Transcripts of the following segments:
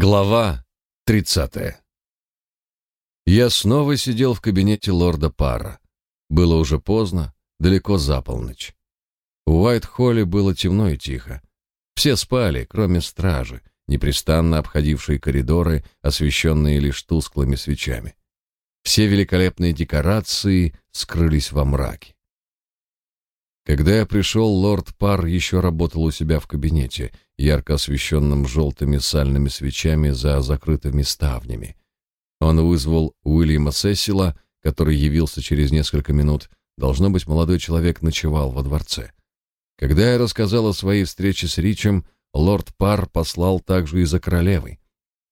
Глава 30. Я снова сидел в кабинете лорда Парра. Было уже поздно, далеко за полночь. В Уайт-Холле было темно и тихо. Все спали, кроме стражи, непрестанно обходившей коридоры, освещенные лишь тусклыми свечами. Все великолепные декорации скрылись во мраке. Когда я пришел, лорд Пар еще работал у себя в кабинете, ярко освещенном желтыми сальными свечами за закрытыми ставнями. Он вызвал Уильяма Сесила, который явился через несколько минут. Должно быть, молодой человек ночевал во дворце. Когда я рассказал о своей встрече с Ричем, лорд Пар послал также и за королевой.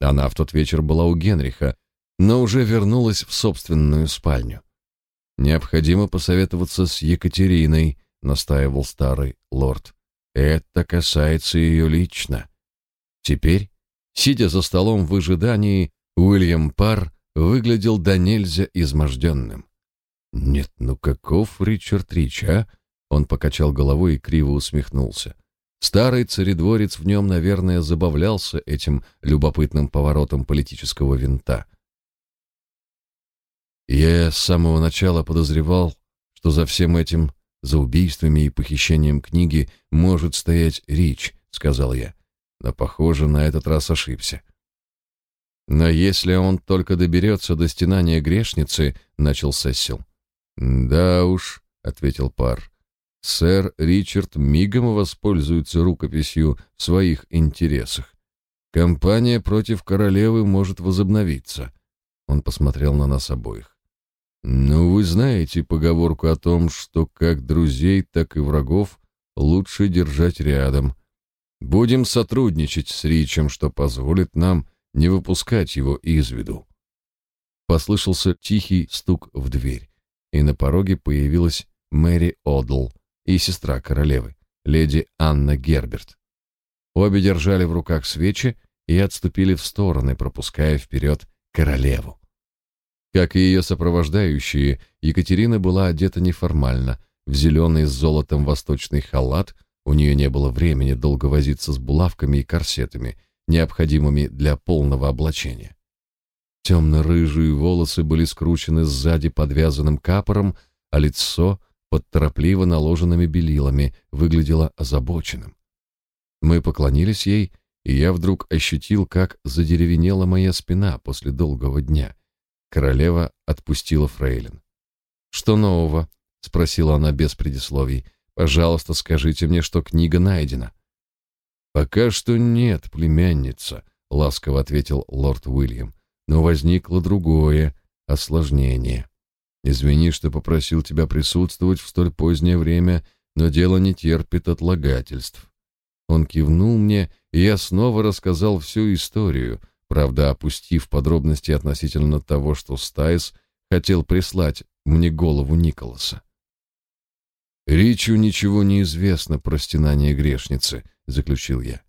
Она в тот вечер была у Генриха, но уже вернулась в собственную спальню. Необходимо посоветоваться с Екатериной, настаивал старый лорд. Это касается ее лично. Теперь, сидя за столом в ожидании, Уильям Пар выглядел до нельзя изможденным. Нет, ну каков Ричард Рич, а? Он покачал головой и криво усмехнулся. Старый царедворец в нем, наверное, забавлялся этим любопытным поворотом политического винта. Я с самого начала подозревал, что за всем этим за убийствами и похищением книги может стоять Рич, сказал я. Но, похоже, на этот раз ошибся. Но если он только доберется до стенания грешницы, начал Сесил. Да уж, ответил Пар. Сэр Ричард мигом воспользуется рукописью в своих интересах. Компания против королевы может возобновиться. Он посмотрел на нас обоих. Ну, вы знаете поговорку о том, что как друзей, так и врагов лучше держать рядом. Будем сотрудничать с Ричем, что позволит нам не выпускать его из виду. Послышался тихий стук в дверь, и на пороге появилась Мэри Одл и сестра королевы, леди Анна Герберт. Обе держали в руках свечи и отступили в стороны, пропуская вперед королеву. Как и ее сопровождающие, Екатерина была одета неформально, в зеленый с золотом восточный халат, у нее не было времени долго возиться с булавками и корсетами, необходимыми для полного облачения. Темно-рыжие волосы были скручены сзади подвязанным капором, а лицо под торопливо наложенными белилами выглядело озабоченным. Мы поклонились ей, и я вдруг ощутил, как задеревенела моя спина после долгого дня — Королева отпустила фрейлин. «Что нового?» — спросила она без предисловий. «Пожалуйста, скажите мне, что книга найдена». «Пока что нет, племянница», — ласково ответил лорд Уильям. «Но возникло другое осложнение. Извини, что попросил тебя присутствовать в столь позднее время, но дело не терпит отлагательств». Он кивнул мне, и я снова рассказал всю историю — правда, опустив подробности относительно того, что Стайс хотел прислать мне голову Николаса. «Ричу ничего не известно про стенание грешницы», — заключил я.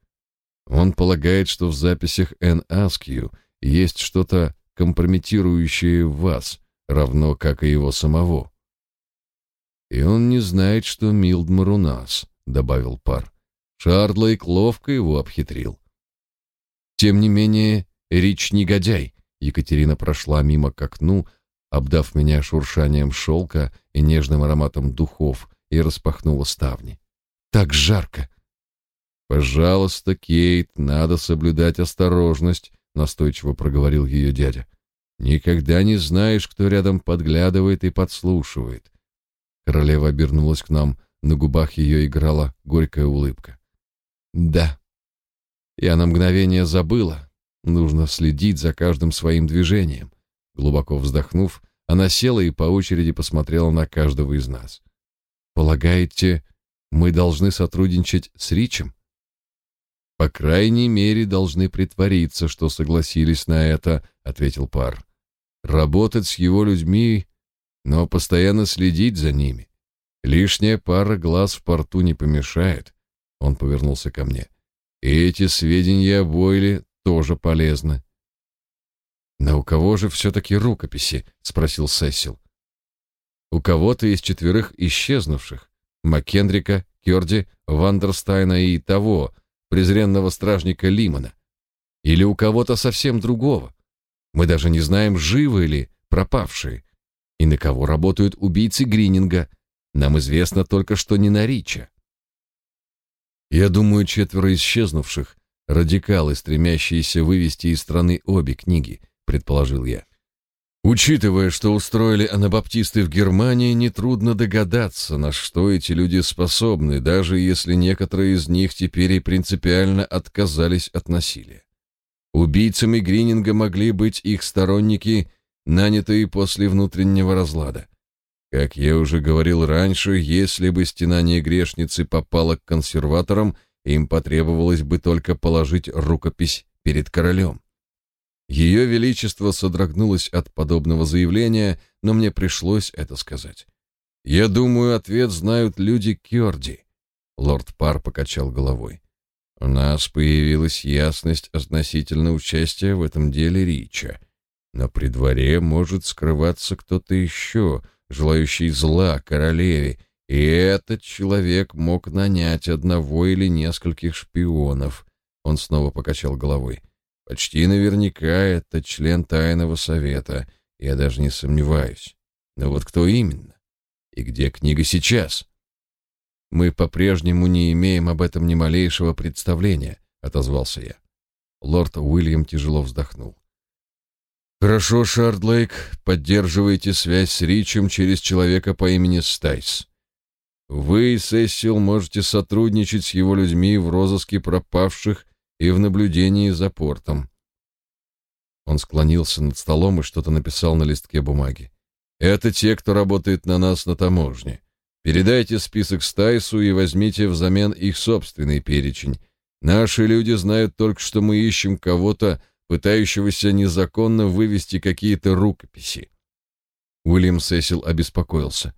«Он полагает, что в записях Н. Аскью есть что-то компрометирующее вас, равно как и его самого». «И он не знает, что Милдмар у нас», — добавил пар. Шардлейк ловко его обхитрил. Тем не менее, Рич негодяй. Екатерина прошла мимо к окну, обдав меня шуршанием шелка и нежным ароматом духов, и распахнула ставни. Так жарко. Пожалуйста, Кейт, надо соблюдать осторожность, настойчиво проговорил ее дядя. Никогда не знаешь, кто рядом подглядывает и подслушивает. Королева обернулась к нам, на губах ее играла горькая улыбка. Да. Я на мгновение забыла, Нужно следить за каждым своим движением. Глубоко вздохнув, она села и по очереди посмотрела на каждого из нас. Полагаете, мы должны сотрудничать с Ричем? По крайней мере, должны притвориться, что согласились на это, ответил Пар. Работать с его людьми, но постоянно следить за ними. Лишняя пара глаз в порту не помешает. Он повернулся ко мне. И эти сведения о Бойле тоже полезно. «Но у кого же все-таки рукописи?» — спросил Сесил. «У кого-то из четверых исчезнувших. Маккендрика, Кёрди, Вандерстайна и того, презренного стражника Лимана. Или у кого-то совсем другого? Мы даже не знаем, живы ли пропавшие. И на кого работают убийцы Грининга. Нам известно только, что не на Рича. Я думаю, четверо исчезнувших — радикалы, стремящиеся вывести из страны обе книги, предположил я. Учитывая, что устроили анабаптисты в Германии, нетрудно догадаться, на что эти люди способны, даже если некоторые из них теперь и принципиально отказались от насилия. Убийцами Грининга могли быть их сторонники, нанятые после внутреннего разлада. Как я уже говорил раньше, если бы стенание грешницы попало к консерваторам, им потребовалось бы только положить рукопись перед королем. Ее величество содрогнулось от подобного заявления, но мне пришлось это сказать. Я думаю, ответ знают люди Кёрди. Лорд Пар покачал головой. У нас появилась ясность относительно участия в этом деле Рича. Но при дворе может скрываться кто-то еще, желающий зла королеве, и этот человек мог нанять одного или нескольких шпионов. Он снова покачал головой. Почти наверняка это член тайного совета, я даже не сомневаюсь. Но вот кто именно? И где книга сейчас? Мы по-прежнему не имеем об этом ни малейшего представления, отозвался я. Лорд Уильям тяжело вздохнул. Хорошо, Шардлейк, поддерживайте связь с Ричем через человека по имени Стайс. Вы, Сесил, можете сотрудничать с его людьми в розыске пропавших и в наблюдении за портом. Он склонился над столом и что-то написал на листке бумаги. Это те, кто работает на нас на таможне. Передайте список Стайсу и возьмите взамен их собственный перечень. Наши люди знают только, что мы ищем кого-то, пытающегося незаконно вывести какие-то рукописи. Уильям Сесил обеспокоился.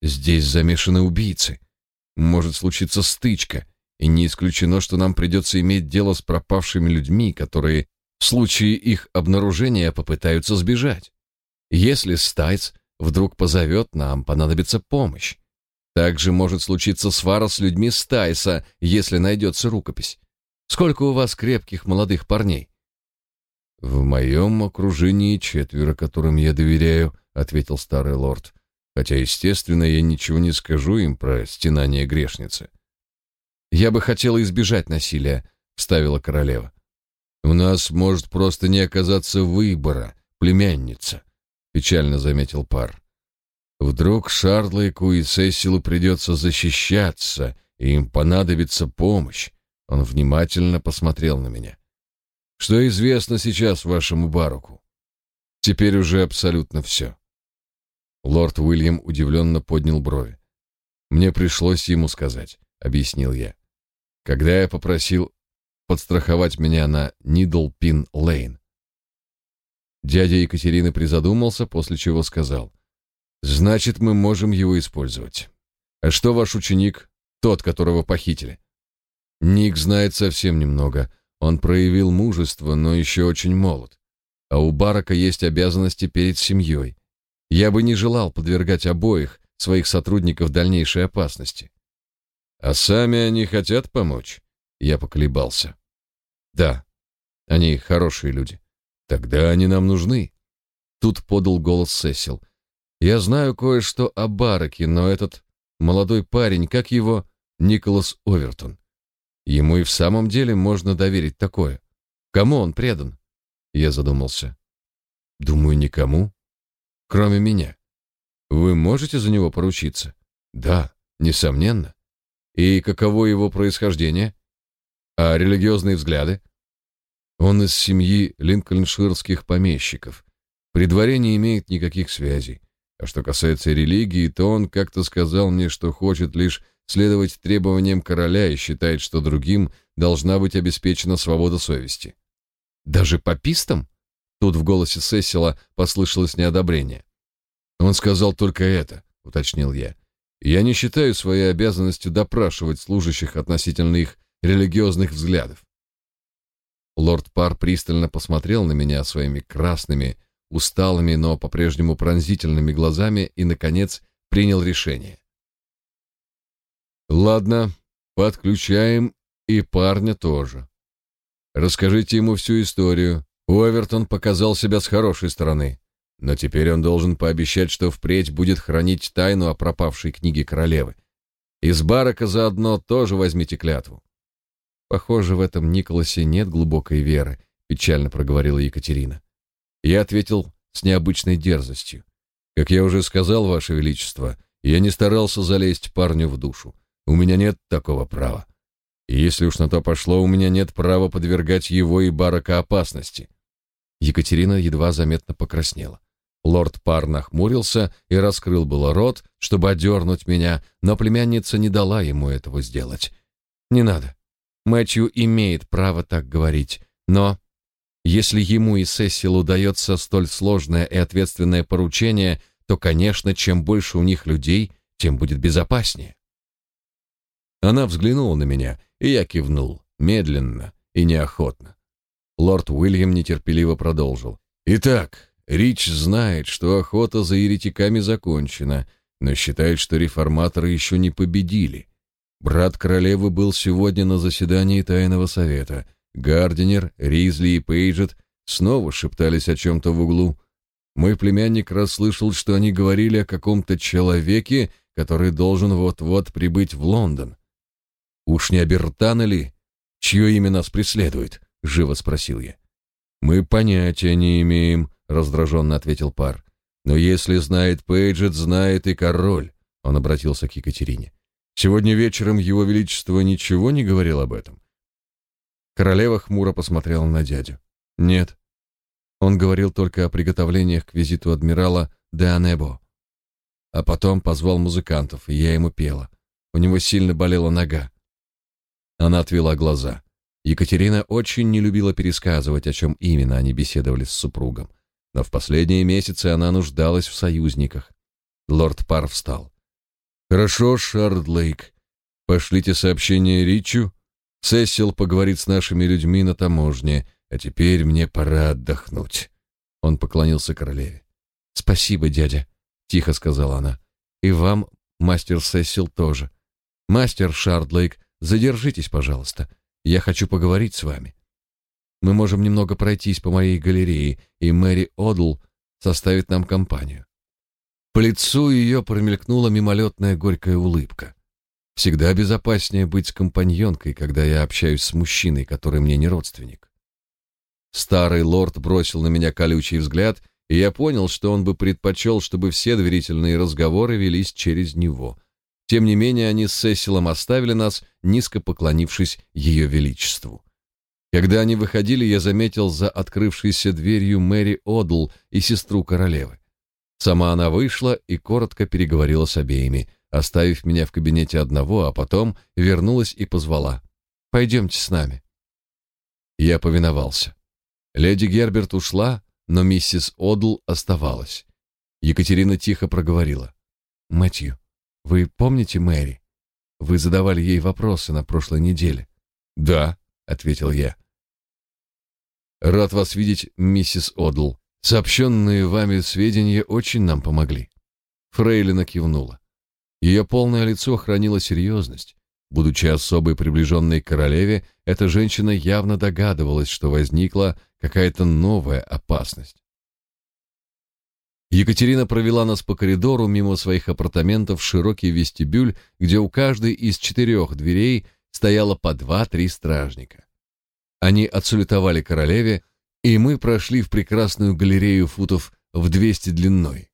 Здесь замешаны убийцы. Может случиться стычка и не исключено, что нам придется иметь дело с пропавшими людьми, которые в случае их обнаружения попытаются сбежать. Если Стайц вдруг позовет, нам понадобится помощь. Также может случиться свара с людьми Стайса, если найдется рукопись. Сколько у вас крепких молодых парней? В моем окружении четверо, которым я доверяю, ответил старый лорд. Хотя, естественно, я ничего не скажу им про стенание грешницы. Я бы хотела избежать насилия, вставила королева. У нас может просто не оказаться выбора, племянница, печально заметил пар. Вдруг Шарлайку и Сесилу придется защищаться, и им понадобится помощь. Он внимательно посмотрел на меня. Что известно сейчас вашему баруку? Теперь уже абсолютно все. Лорд Уильям удивленно поднял брови. Мне пришлось ему сказать, объяснил я когда я попросил подстраховать меня на Нидлпин-Лейн. Дядя Екатерины призадумался, после чего сказал, «Значит, мы можем его использовать. А что ваш ученик, тот, которого похитили?» Ник знает совсем немного. Он проявил мужество, но еще очень молод. А у Барака есть обязанности перед семьей. Я бы не желал подвергать обоих своих сотрудников дальнейшей опасности. А сами они хотят помочь? Я поколебался. Да, они хорошие люди. Тогда они нам нужны. Тут подал голос Сесил. Я знаю кое-что о Бараке, но этот молодой парень, как его, Николас Овертон. Ему и в самом деле можно доверить такое. Кому он предан? Я задумался. Думаю, никому, кроме меня. Вы можете за него поручиться? Да, несомненно. И каково его происхождение? А религиозные взгляды? Он из семьи линкольнширских помещиков. При дворе не имеет никаких связей. А что касается религии, то он как-то сказал мне, что хочет лишь следовать требованиям короля и считает, что другим должна быть обеспечена свобода совести. Даже папистам? Тут в голосе Сесила послышалось неодобрение. Он сказал только это, уточнил я. Я не считаю своей обязанностью допрашивать служащих относительно их религиозных взглядов. Лорд Пар пристально посмотрел на меня своими красными, усталыми, но по-прежнему пронзительными глазами и, наконец, принял решение. «Ладно, подключаем и парня тоже. Расскажите ему всю историю. Уэвертон показал себя с хорошей стороны. Но теперь он должен пообещать, что впредь будет хранить тайну о пропавшей книге королевы. Из барака заодно тоже возьмите клятву. Похоже, в этом Николасе нет глубокой веры, печально проговорила Екатерина. Я ответил с необычной дерзостью. Как я уже сказал, ваше величество, я не старался залезть парню в душу. У меня нет такого права. И если уж на то пошло, у меня нет права подвергать его и барака опасности. Екатерина едва заметно покраснела. Лорд Пар нахмурился и раскрыл было рот, чтобы одернуть меня, но племянница не дала ему этого сделать. «Не надо. Мэтью имеет право так говорить, но если ему и Сесилу дается столь сложное и ответственное поручение, то, конечно, чем больше у них людей, тем будет безопаснее». Она взглянула на меня, и я кивнул, медленно и неохотно. Лорд Уильям нетерпеливо продолжил. «Итак, Рич знает, что охота за еретиками закончена, но считает, что реформаторы еще не победили. Брат королевы был сегодня на заседании Тайного совета. Гардинер, Ризли и Пейджет снова шептались о чем-то в углу. Мой племянник расслышал, что они говорили о каком-то человеке, который должен вот-вот прибыть в Лондон. «Уж не Абертана ли? Чье имя нас преследует?» — живо спросил я. «Мы понятия не имеем», раздраженно ответил пар. Но если знает Пейджет, знает и король. Он обратился к Екатерине. Сегодня вечером его величество ничего не говорил об этом. Королева хмуро посмотрела на дядю. Нет. Он говорил только о приготовлениях к визиту адмирала де Анебо. А потом позвал музыкантов, и я ему пела. У него сильно болела нога. Она отвела глаза. Екатерина очень не любила пересказывать, о чем именно они беседовали с супругом но в последние месяцы она нуждалась в союзниках. Лорд Пар встал. «Хорошо, Шардлейк. Пошлите сообщение Ричу. Сесил поговорит с нашими людьми на таможне, а теперь мне пора отдохнуть». Он поклонился королеве. «Спасибо, дядя», — тихо сказала она. «И вам, мастер Сесил, тоже. Мастер Шардлейк, задержитесь, пожалуйста. Я хочу поговорить с вами». Мы можем немного пройтись по моей галерее, и Мэри Одл составит нам компанию. По лицу ее промелькнула мимолетная горькая улыбка. Всегда безопаснее быть с компаньонкой, когда я общаюсь с мужчиной, который мне не родственник. Старый лорд бросил на меня колючий взгляд, и я понял, что он бы предпочел, чтобы все доверительные разговоры велись через него. Тем не менее, они с Сесилом оставили нас, низко поклонившись ее величеству. Когда они выходили, я заметил за открывшейся дверью Мэри Одл и сестру королевы. Сама она вышла и коротко переговорила с обеими, оставив меня в кабинете одного, а потом вернулась и позвала. «Пойдемте с нами». Я повиновался. Леди Герберт ушла, но миссис Одл оставалась. Екатерина тихо проговорила. «Мэтью, вы помните Мэри? Вы задавали ей вопросы на прошлой неделе». «Да», — ответил я. Рад вас видеть, миссис Одл. Сообщенные вами сведения очень нам помогли. Фрейлина кивнула. Ее полное лицо хранило серьезность. Будучи особой приближенной к королеве, эта женщина явно догадывалась, что возникла какая-то новая опасность. Екатерина провела нас по коридору мимо своих апартаментов в широкий вестибюль, где у каждой из четырех дверей стояло по два-три стражника. Они отсулетовали королеве, и мы прошли в прекрасную галерею футов в 200 длиной.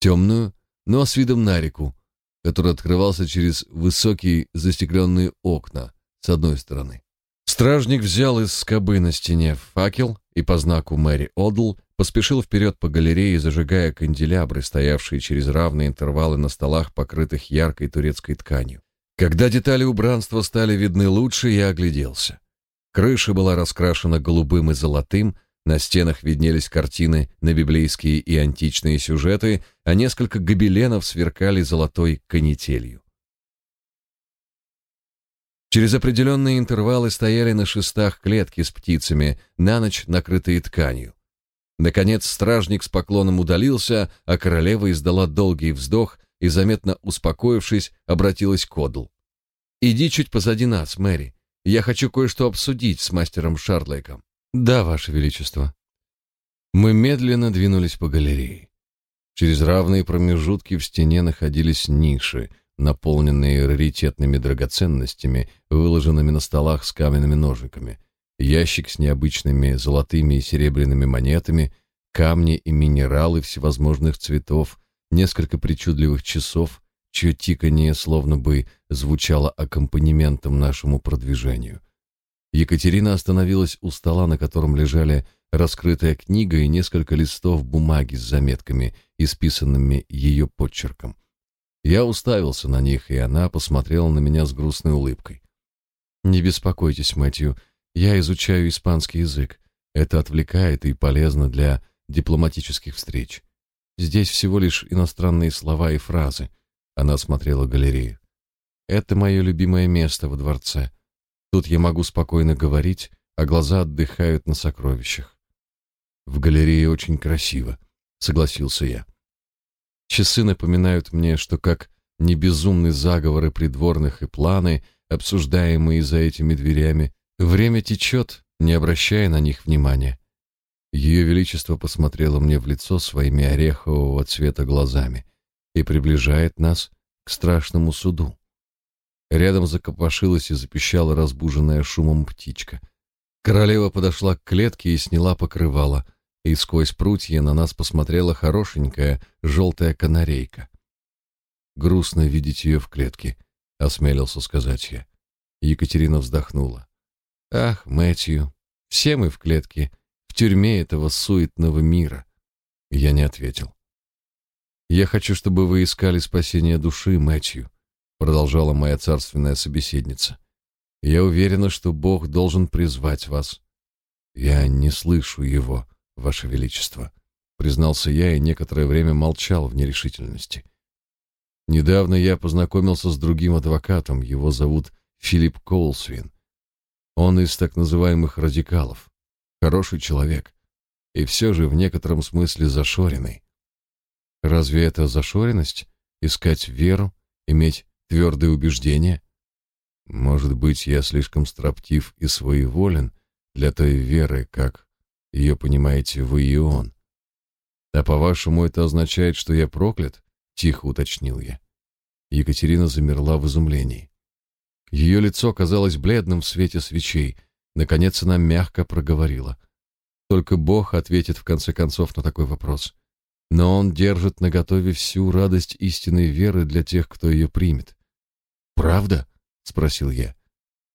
Темную, но с видом на реку, который открывался через высокие застекленные окна с одной стороны. Стражник взял из скобы на стене факел и по знаку Мэри Одл поспешил вперед по галерее, зажигая канделябры, стоявшие через равные интервалы на столах, покрытых яркой турецкой тканью. Когда детали убранства стали видны лучше, я огляделся. Крыша была раскрашена голубым и золотым, на стенах виднелись картины на библейские и античные сюжеты, а несколько гобеленов сверкали золотой канителью. Через определенные интервалы стояли на шестах клетки с птицами, на ночь накрытые тканью. Наконец стражник с поклоном удалился, а королева издала долгий вздох и, заметно успокоившись, обратилась к Одл. «Иди чуть позади нас, Мэри. Я хочу кое-что обсудить с мастером Шардлейком. Да, ваше величество. Мы медленно двинулись по галерее. Через равные промежутки в стене находились ниши, наполненные раритетными драгоценностями, выложенными на столах с каменными ножиками, ящик с необычными золотыми и серебряными монетами, камни и минералы всевозможных цветов, несколько причудливых часов, чье тиканье словно бы звучало аккомпанементом нашему продвижению. Екатерина остановилась у стола, на котором лежали раскрытая книга и несколько листов бумаги с заметками, исписанными ее подчерком. Я уставился на них, и она посмотрела на меня с грустной улыбкой. «Не беспокойтесь, Мэтью, я изучаю испанский язык. Это отвлекает и полезно для дипломатических встреч. Здесь всего лишь иностранные слова и фразы. Она смотрела галерею. Это мое любимое место во дворце. Тут я могу спокойно говорить, а глаза отдыхают на сокровищах. В галерее очень красиво, согласился я. Часы напоминают мне, что как не безумны заговоры придворных и планы, обсуждаемые за этими дверями, время течет, не обращая на них внимания. Ее величество посмотрело мне в лицо своими орехового цвета глазами и приближает нас к страшному суду. Рядом закопошилась и запищала разбуженная шумом птичка. Королева подошла к клетке и сняла покрывало, и сквозь прутья на нас посмотрела хорошенькая желтая канарейка. Грустно видеть ее в клетке, осмелился сказать я. Екатерина вздохнула. Ах, Мэтью, все мы в клетке, в тюрьме этого суетного мира. Я не ответил. Я хочу, чтобы вы искали спасение души, Мэтью, продолжала моя царственная собеседница. Я уверена, что Бог должен призвать вас. Я не слышу его, ваше величество, признался я и некоторое время молчал в нерешительности. Недавно я познакомился с другим адвокатом, его зовут Филипп Коулсвин. Он из так называемых радикалов. Хороший человек и все же в некотором смысле зашоренный. Разве это зашоренность искать веру, иметь твердые убеждения? Может быть, я слишком строптив и своеволен для той веры, как ее понимаете вы и он. А по-вашему это означает, что я проклят? Тихо уточнил я. Екатерина замерла в изумлении. Ее лицо казалось бледным в свете свечей. Наконец она мягко проговорила. Только Бог ответит в конце концов на такой вопрос. Но Он держит наготове всю радость истинной веры для тех, кто ее примет. «Правда?» — спросил я.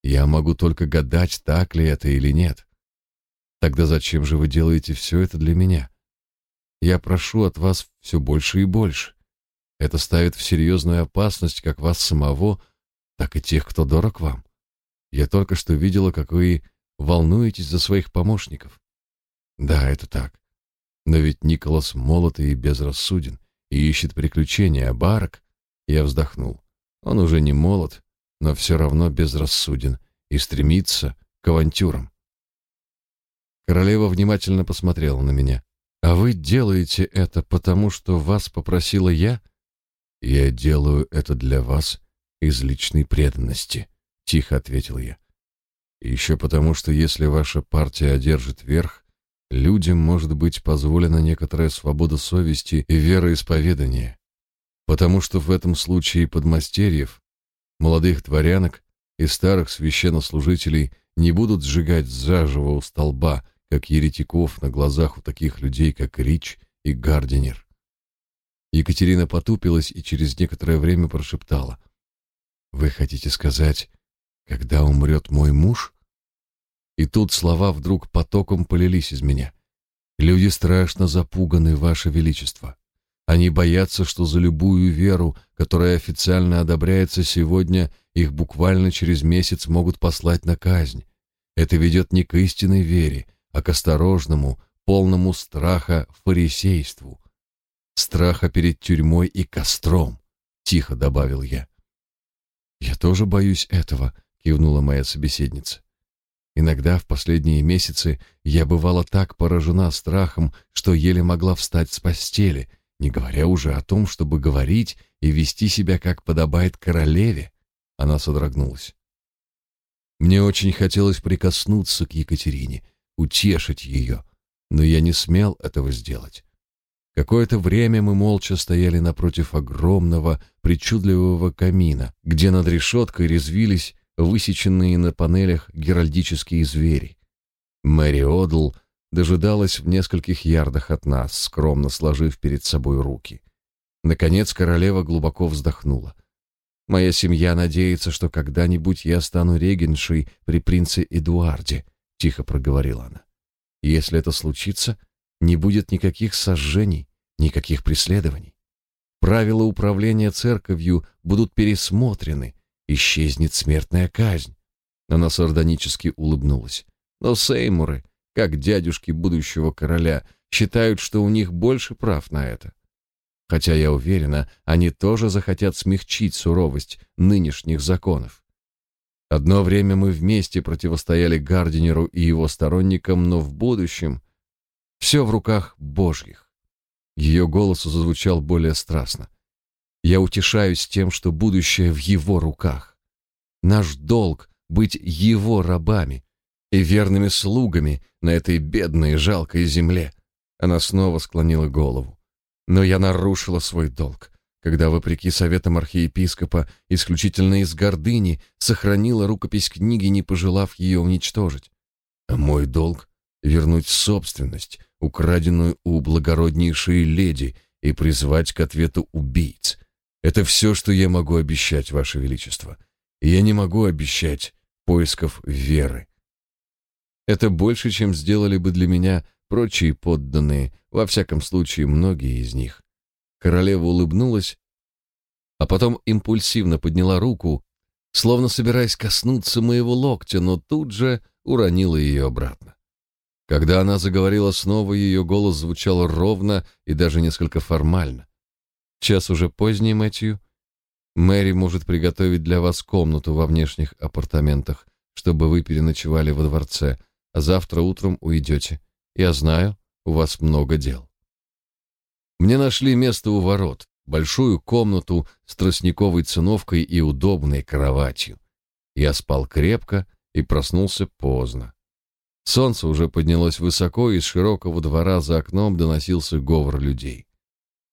«Я могу только гадать, так ли это или нет. Тогда зачем же вы делаете все это для меня? Я прошу от вас все больше и больше. Это ставит в серьезную опасность как вас самого, так и тех, кто дорог вам. Я только что видела, как вы волнуетесь за своих помощников. Да, это так. Но ведь Николас молод и безрассуден, и ищет приключения, а Барк... Я вздохнул. Он уже не молод, но все равно безрассуден и стремится к авантюрам. Королева внимательно посмотрела на меня. «А вы делаете это потому, что вас попросила я?» «Я делаю это для вас из личной преданности», — тихо ответил я. «И еще потому, что если ваша партия одержит верх, людям может быть позволена некоторая свобода совести и вероисповедания, потому что в этом случае подмастерьев, молодых дворянок и старых священнослужителей не будут сжигать заживо у столба, как еретиков на глазах у таких людей, как Рич и Гардинер. Екатерина потупилась и через некоторое время прошептала. «Вы хотите сказать, когда умрет мой муж?» И тут слова вдруг потоком полились из меня. «Люди страшно запуганы, Ваше Величество. Они боятся, что за любую веру, которая официально одобряется сегодня, их буквально через месяц могут послать на казнь. Это ведет не к истинной вере, а к осторожному, полному страха фарисейству. Страха перед тюрьмой и костром, тихо добавил я. Я тоже боюсь этого, кивнула моя собеседница. Иногда в последние месяцы я бывала так поражена страхом, что еле могла встать с постели, не говоря уже о том, чтобы говорить и вести себя как подобает королеве. Она содрогнулась. Мне очень хотелось прикоснуться к Екатерине, утешить ее, но я не смел этого сделать. Какое-то время мы молча стояли напротив огромного, причудливого камина, где над решеткой резвились высеченные на панелях геральдические звери. Мэри Одл дожидалась в нескольких ярдах от нас, скромно сложив перед собой руки. Наконец королева глубоко вздохнула. Моя семья надеется, что когда-нибудь я стану регеншей при принце Эдуарде, тихо проговорила она. Если это случится, не будет никаких сожжений, никаких преследований. Правила управления церковью будут пересмотрены, исчезнет смертная казнь. Она сардонически улыбнулась. Но Сеймуры, как дядюшки будущего короля, считают, что у них больше прав на это. Хотя я уверена, они тоже захотят смягчить суровость нынешних законов. Одно время мы вместе противостояли Гардинеру и его сторонникам, но в будущем все в руках Божьих. Ее голос зазвучал более страстно. Я утешаюсь тем, что будущее в его руках. Наш долг — быть его рабами и верными слугами на этой бедной и жалкой земле. Она снова склонила голову. Но я нарушила свой долг, когда, вопреки советам архиепископа, исключительно из гордыни, сохранила рукопись книги, не пожелав ее уничтожить. А мой долг — вернуть собственность, украденную у благороднейшей леди, и призвать к ответу убийц. Это все, что я могу обещать, Ваше Величество. Я не могу обещать поисков веры. Это больше, чем сделали бы для меня прочие подданные, во всяком случае, многие из них. Королева улыбнулась, а потом импульсивно подняла руку, словно собираясь коснуться моего локтя, но тут же уронила ее обратно. Когда она заговорила снова, ее голос звучал ровно и даже несколько формально. «Час уже поздний, Мэтью. Мэри может приготовить для вас комнату во внешних апартаментах, чтобы вы переночевали во дворце, а завтра утром уйдете. Я знаю, у вас много дел. Мне нашли место у ворот, большую комнату с тростниковой циновкой и удобной кроватью. Я спал крепко и проснулся поздно. Солнце уже поднялось высоко, и из широкого двора за окном доносился говор людей.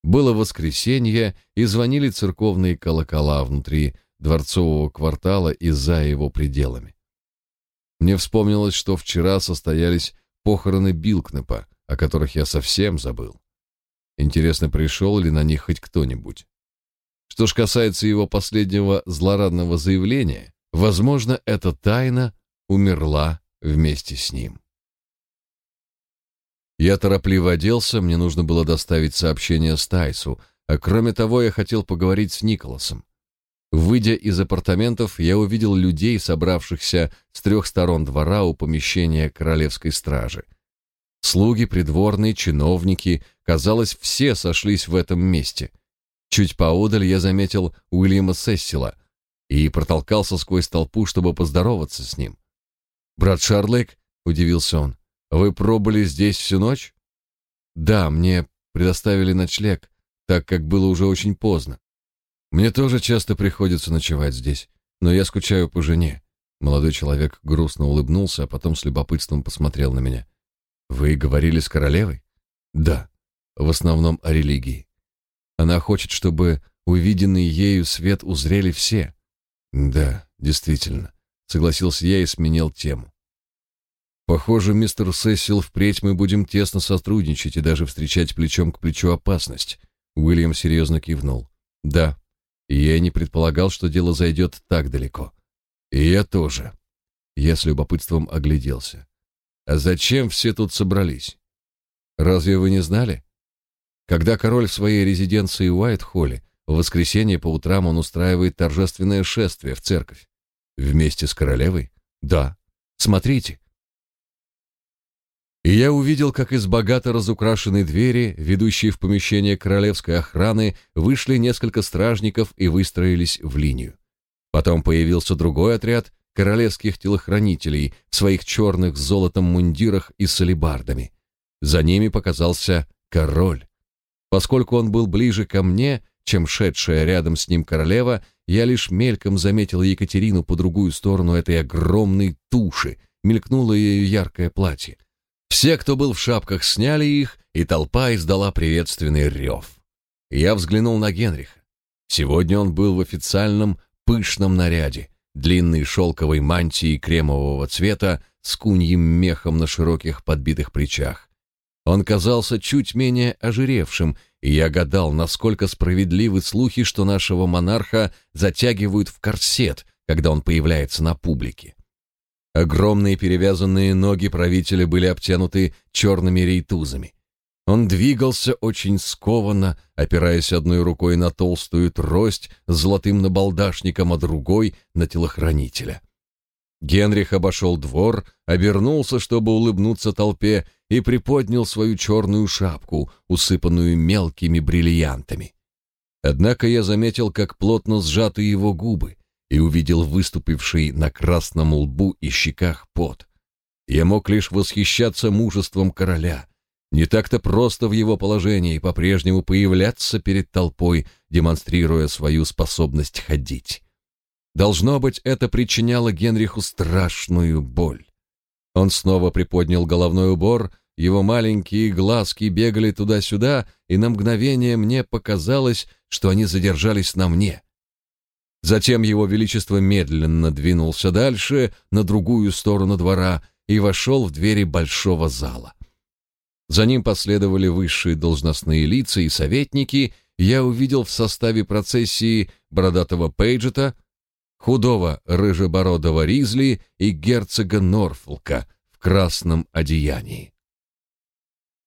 Было воскресенье, и звонили церковные колокола внутри дворцового квартала и за его пределами. Мне вспомнилось, что вчера состоялись похороны Билкнепа, о которых я совсем забыл. Интересно, пришел ли на них хоть кто-нибудь? Что ж касается его последнего злорадного заявления, возможно, эта тайна умерла вместе с ним. Я торопливо оделся, мне нужно было доставить сообщение Стайсу, а кроме того я хотел поговорить с Николасом. Выйдя из апартаментов, я увидел людей, собравшихся с трех сторон двора у помещения королевской стражи. Слуги, придворные, чиновники, казалось, все сошлись в этом месте. Чуть поодаль я заметил Уильяма Сессила и протолкался сквозь толпу, чтобы поздороваться с ним. «Брат Шарлейк?» — удивился он. «Вы пробыли здесь всю ночь?» «Да, мне предоставили ночлег, так как было уже очень поздно. Мне тоже часто приходится ночевать здесь, но я скучаю по жене. Молодой человек грустно улыбнулся, а потом с любопытством посмотрел на меня. Вы говорили с королевой? Да, в основном о религии. Она хочет, чтобы увиденный ею свет узрели все. Да, действительно, согласился я и сменил тему. Похоже, мистер Сесил, впредь мы будем тесно сотрудничать и даже встречать плечом к плечу опасность. Уильям серьезно кивнул. Да, и я не предполагал, что дело зайдет так далеко. И я тоже. Я с любопытством огляделся. А зачем все тут собрались? Разве вы не знали? Когда король в своей резиденции Уайт-Холле, в воскресенье по утрам он устраивает торжественное шествие в церковь. Вместе с королевой? Да. Смотрите. И я увидел, как из богато разукрашенной двери, ведущей в помещение королевской охраны, вышли несколько стражников и выстроились в линию. Потом появился другой отряд королевских телохранителей в своих черных с золотом мундирах и с алебардами. За ними показался король. Поскольку он был ближе ко мне, чем шедшая рядом с ним королева, я лишь мельком заметил Екатерину по другую сторону этой огромной туши, мелькнуло ее яркое платье. Все, кто был в шапках, сняли их, и толпа издала приветственный рев. Я взглянул на Генриха. Сегодня он был в официальном пышном наряде, длинной шелковой мантии кремового цвета с куньим мехом на широких подбитых плечах. Он казался чуть менее ожиревшим, и я гадал, насколько справедливы слухи, что нашего монарха затягивают в корсет, когда он появляется на публике. Огромные перевязанные ноги правителя были обтянуты черными рейтузами. Он двигался очень скованно, опираясь одной рукой на толстую трость с золотым набалдашником, а другой — на телохранителя. Генрих обошел двор, обернулся, чтобы улыбнуться толпе, и приподнял свою черную шапку, усыпанную мелкими бриллиантами. Однако я заметил, как плотно сжаты его губы, и увидел выступивший на красном лбу и щеках пот. Я мог лишь восхищаться мужеством короля — не так-то просто в его положении по-прежнему появляться перед толпой, демонстрируя свою способность ходить. Должно быть, это причиняло Генриху страшную боль. Он снова приподнял головной убор, его маленькие глазки бегали туда-сюда, и на мгновение мне показалось, что они задержались на мне. Затем его величество медленно двинулся дальше, на другую сторону двора, и вошел в двери большого зала. За ним последовали высшие должностные лица и советники. Я увидел в составе процессии бородатого Пейджета, худого рыжебородого Ризли и герцога Норфолка в красном одеянии.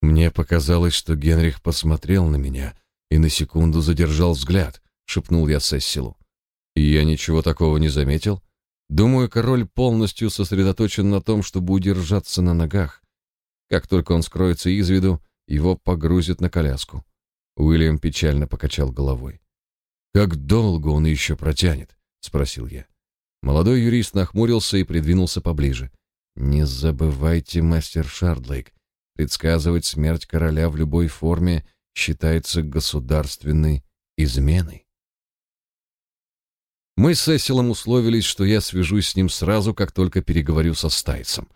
Мне показалось, что Генрих посмотрел на меня и на секунду задержал взгляд, шепнул я Сессилу. И я ничего такого не заметил. Думаю, король полностью сосредоточен на том, чтобы удержаться на ногах. Как только он скроется из виду, его погрузят на коляску. Уильям печально покачал головой. «Как долго он еще протянет?» — спросил я. Молодой юрист нахмурился и придвинулся поближе. «Не забывайте, мастер Шардлейк, предсказывать смерть короля в любой форме считается государственной изменой». Мы с Сесилом условились, что я свяжусь с ним сразу, как только переговорю со Стайцем.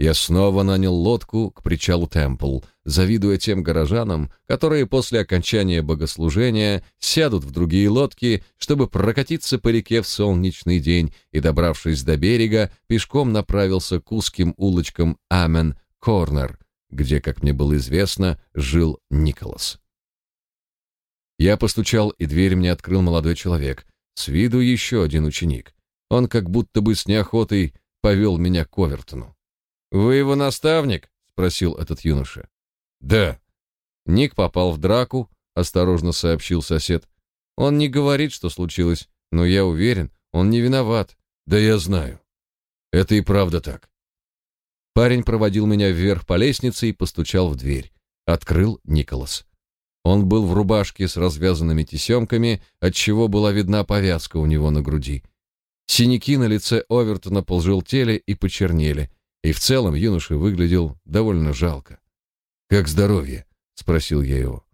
Я снова нанял лодку к причалу Темпл, завидуя тем горожанам, которые после окончания богослужения сядут в другие лодки, чтобы прокатиться по реке в солнечный день, и, добравшись до берега, пешком направился к узким улочкам Амен Корнер, где, как мне было известно, жил Николас. Я постучал, и дверь мне открыл молодой человек, с виду еще один ученик. Он как будто бы с неохотой повел меня к Овертону. «Вы его наставник?» — спросил этот юноша. «Да». Ник попал в драку, осторожно сообщил сосед. «Он не говорит, что случилось, но я уверен, он не виноват». «Да я знаю. Это и правда так». Парень проводил меня вверх по лестнице и постучал в дверь. Открыл Николас. Он был в рубашке с развязанными тесемками, отчего была видна повязка у него на груди. Синяки на лице Овертона полжелтели и почернели — и в целом юноша выглядел довольно жалко. «Как здоровье?» — спросил я его.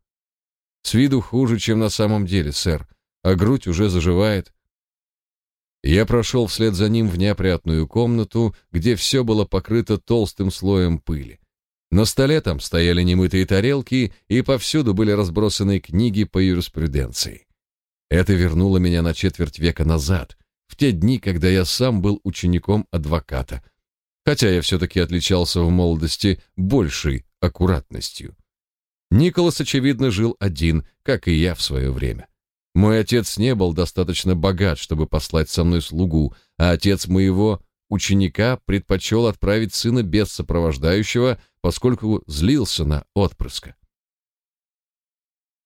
«С виду хуже, чем на самом деле, сэр, а грудь уже заживает». Я прошел вслед за ним в неопрятную комнату, где все было покрыто толстым слоем пыли. На столе там стояли немытые тарелки, и повсюду были разбросаны книги по юриспруденции. Это вернуло меня на четверть века назад, в те дни, когда я сам был учеником адвоката, хотя я все-таки отличался в молодости большей аккуратностью. Николас, очевидно, жил один, как и я в свое время. Мой отец не был достаточно богат, чтобы послать со мной слугу, а отец моего ученика предпочел отправить сына без сопровождающего, поскольку злился на отпрыска.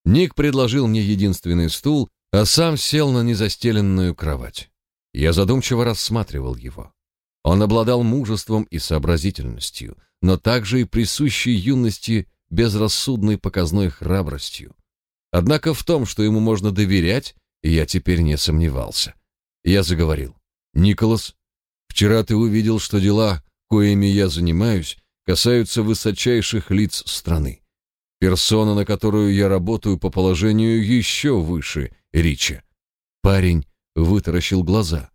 Ник предложил мне единственный стул, а сам сел на незастеленную кровать. Я задумчиво рассматривал его. Он обладал мужеством и сообразительностью, но также и присущей юности безрассудной показной храбростью. Однако в том, что ему можно доверять, я теперь не сомневался. Я заговорил. «Николас, вчера ты увидел, что дела, коими я занимаюсь, касаются высочайших лиц страны. Персона, на которую я работаю по положению, еще выше Рича. Парень вытаращил глаза.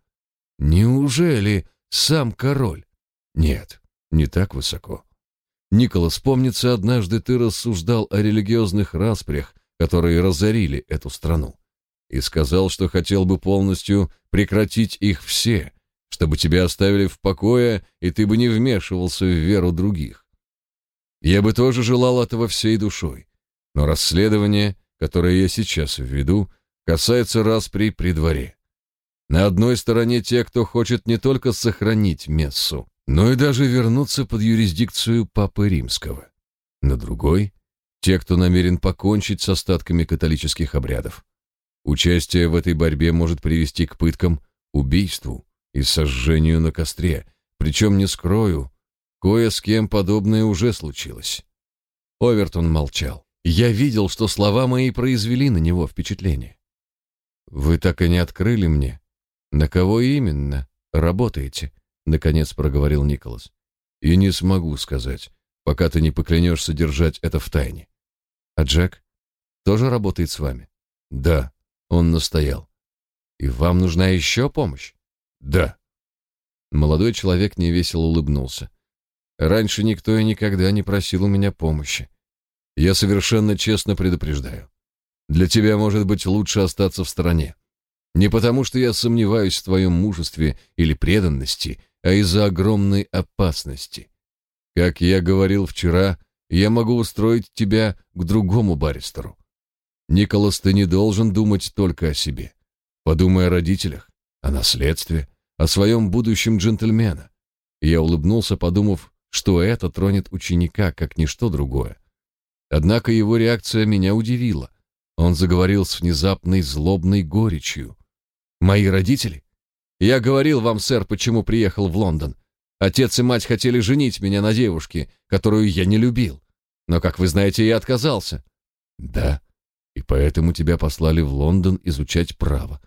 Неужели сам король? Нет, не так высоко. Николас, помнится, однажды ты рассуждал о религиозных распрях, которые разорили эту страну, и сказал, что хотел бы полностью прекратить их все, чтобы тебя оставили в покое, и ты бы не вмешивался в веру других. Я бы тоже желал этого всей душой, но расследование, которое я сейчас введу, касается распри при дворе. На одной стороне те, кто хочет не только сохранить мессу, но и даже вернуться под юрисдикцию Папы Римского. На другой — те, кто намерен покончить с остатками католических обрядов. Участие в этой борьбе может привести к пыткам, убийству и сожжению на костре, причем, не скрою, кое с кем подобное уже случилось. Овертон молчал. Я видел, что слова мои произвели на него впечатление. «Вы так и не открыли мне, на кого именно работаете?» наконец проговорил Николас. И не смогу сказать, пока ты не поклянешься держать это в тайне. А Джек тоже работает с вами? Да, он настоял. И вам нужна еще помощь? Да. Молодой человек невесело улыбнулся. Раньше никто и никогда не просил у меня помощи. Я совершенно честно предупреждаю. Для тебя, может быть, лучше остаться в стороне. Не потому, что я сомневаюсь в твоем мужестве или преданности, а из-за огромной опасности. Как я говорил вчера, я могу устроить тебя к другому баристеру. Николас, ты не должен думать только о себе. Подумай о родителях, о наследстве, о своем будущем джентльмена. Я улыбнулся, подумав, что это тронет ученика, как ничто другое. Однако его реакция меня удивила. Он заговорил с внезапной злобной горечью. «Мои родители? Я говорил вам, сэр, почему приехал в Лондон. Отец и мать хотели женить меня на девушке, которую я не любил. Но, как вы знаете, я отказался. Да, и поэтому тебя послали в Лондон изучать право.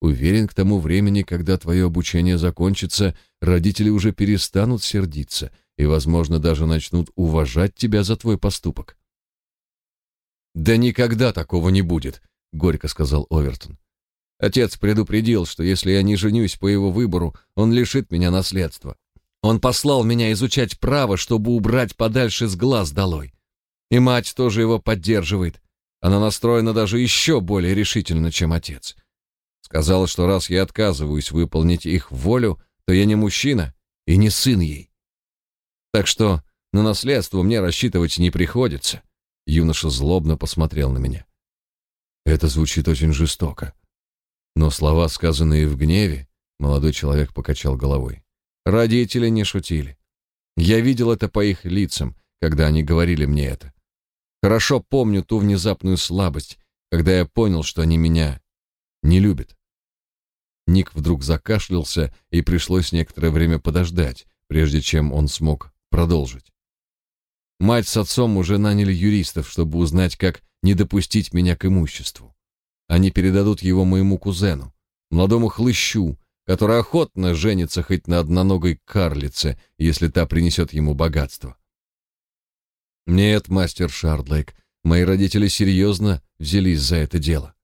Уверен, к тому времени, когда твое обучение закончится, родители уже перестанут сердиться и, возможно, даже начнут уважать тебя за твой поступок. Да никогда такого не будет, горько сказал Овертон. Отец предупредил, что если я не женюсь по его выбору, он лишит меня наследства. Он послал меня изучать право, чтобы убрать подальше с глаз долой. И мать тоже его поддерживает. Она настроена даже еще более решительно, чем отец. Сказала, что раз я отказываюсь выполнить их волю, то я не мужчина и не сын ей. Так что на наследство мне рассчитывать не приходится. Юноша злобно посмотрел на меня. Это звучит очень жестоко. Но слова, сказанные в гневе, молодой человек покачал головой. Родители не шутили. Я видел это по их лицам, когда они говорили мне это. Хорошо помню ту внезапную слабость, когда я понял, что они меня не любят. Ник вдруг закашлялся, и пришлось некоторое время подождать, прежде чем он смог продолжить. Мать с отцом уже наняли юристов, чтобы узнать, как не допустить меня к имуществу. Они передадут его моему кузену, молодому хлыщу, который охотно женится хоть на одноногой карлице, если та принесет ему богатство. Нет, мастер Шардлейк, мои родители серьезно взялись за это дело.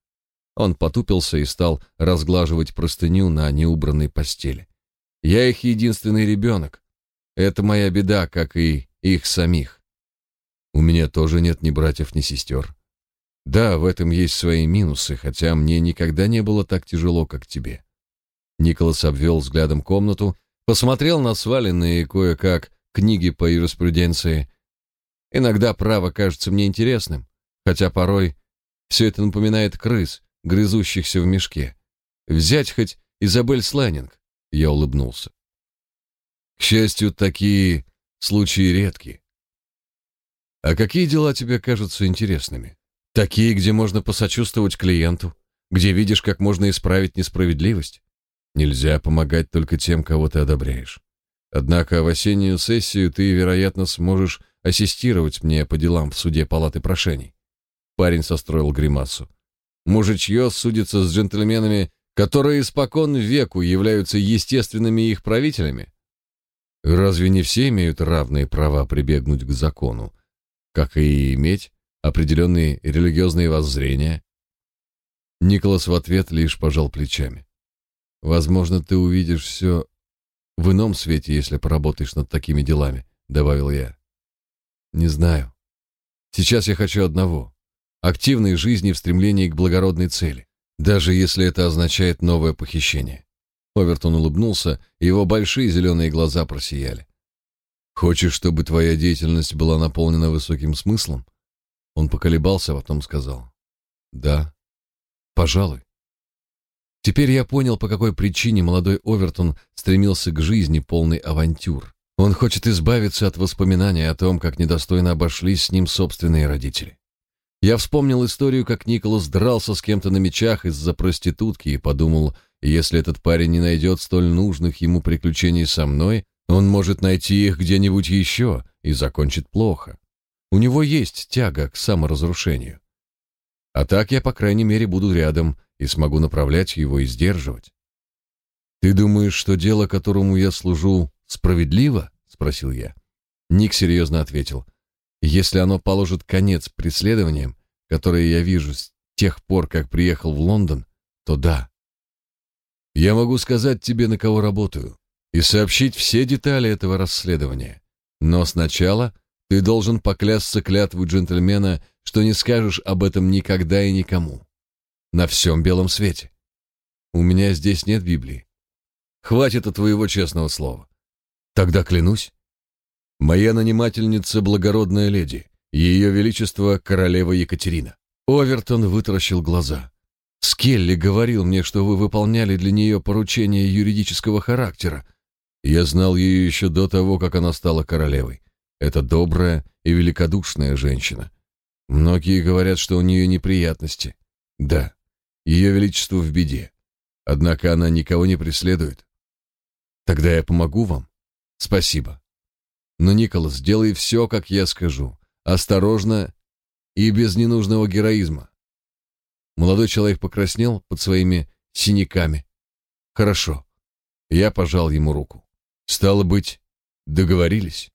Он потупился и стал разглаживать простыню на неубранной постели. Я их единственный ребенок. Это моя беда, как и их самих. У меня тоже нет ни братьев, ни сестер. Да, в этом есть свои минусы, хотя мне никогда не было так тяжело, как тебе. Николас обвел взглядом комнату, посмотрел на сваленные кое-как книги по юриспруденции. Иногда право кажется мне интересным, хотя порой все это напоминает крыс, грызущихся в мешке. Взять хоть Изабель Слэннинг. Я улыбнулся. К счастью, такие случаи редки. А какие дела тебе кажутся интересными? Такие, где можно посочувствовать клиенту, где видишь, как можно исправить несправедливость. Нельзя помогать только тем, кого ты одобряешь. Однако в осеннюю сессию ты, вероятно, сможешь ассистировать мне по делам в суде палаты прошений. Парень состроил гримасу. Мужичье судится с джентльменами, которые испокон веку являются естественными их правителями. Разве не все имеют равные права прибегнуть к закону, как и иметь определенные религиозные воззрения. Николас в ответ лишь пожал плечами. Возможно, ты увидишь все в ином свете, если поработаешь над такими делами, добавил я. Не знаю. Сейчас я хочу одного активной жизни в стремлении к благородной цели, даже если это означает новое похищение. Овертон улыбнулся, и его большие зеленые глаза просияли. Хочешь, чтобы твоя деятельность была наполнена высоким смыслом? Он поколебался, а потом сказал: "Да. Пожалуй". Теперь я понял, по какой причине молодой Овертон стремился к жизни полной авантюр. Он хочет избавиться от воспоминаний о том, как недостойно обошлись с ним собственные родители. Я вспомнил историю, как Николас дрался с кем-то на мечах из-за проститутки и подумал, если этот парень не найдет столь нужных ему приключений со мной, он может найти их где-нибудь еще и закончит плохо. У него есть тяга к саморазрушению. А так я, по крайней мере, буду рядом и смогу направлять его и сдерживать. «Ты думаешь, что дело, которому я служу, справедливо?» — спросил я. Ник серьезно ответил — если оно положит конец преследованиям, которые я вижу с тех пор, как приехал в Лондон, то да. Я могу сказать тебе, на кого работаю, и сообщить все детали этого расследования. Но сначала ты должен поклясться клятву джентльмена, что не скажешь об этом никогда и никому. На всем белом свете. У меня здесь нет Библии. Хватит от твоего честного слова. Тогда клянусь. Моя нанимательница — благородная леди, ее величество — королева Екатерина. Овертон вытаращил глаза. Скелли говорил мне, что вы выполняли для нее поручения юридического характера. Я знал ее еще до того, как она стала королевой. Это добрая и великодушная женщина. Многие говорят, что у нее неприятности. Да, ее величество в беде. Однако она никого не преследует. Тогда я помогу вам. Спасибо. Но, Николас, сделай все, как я скажу. Осторожно и без ненужного героизма. Молодой человек покраснел под своими синяками. Хорошо. Я пожал ему руку. Стало быть, договорились.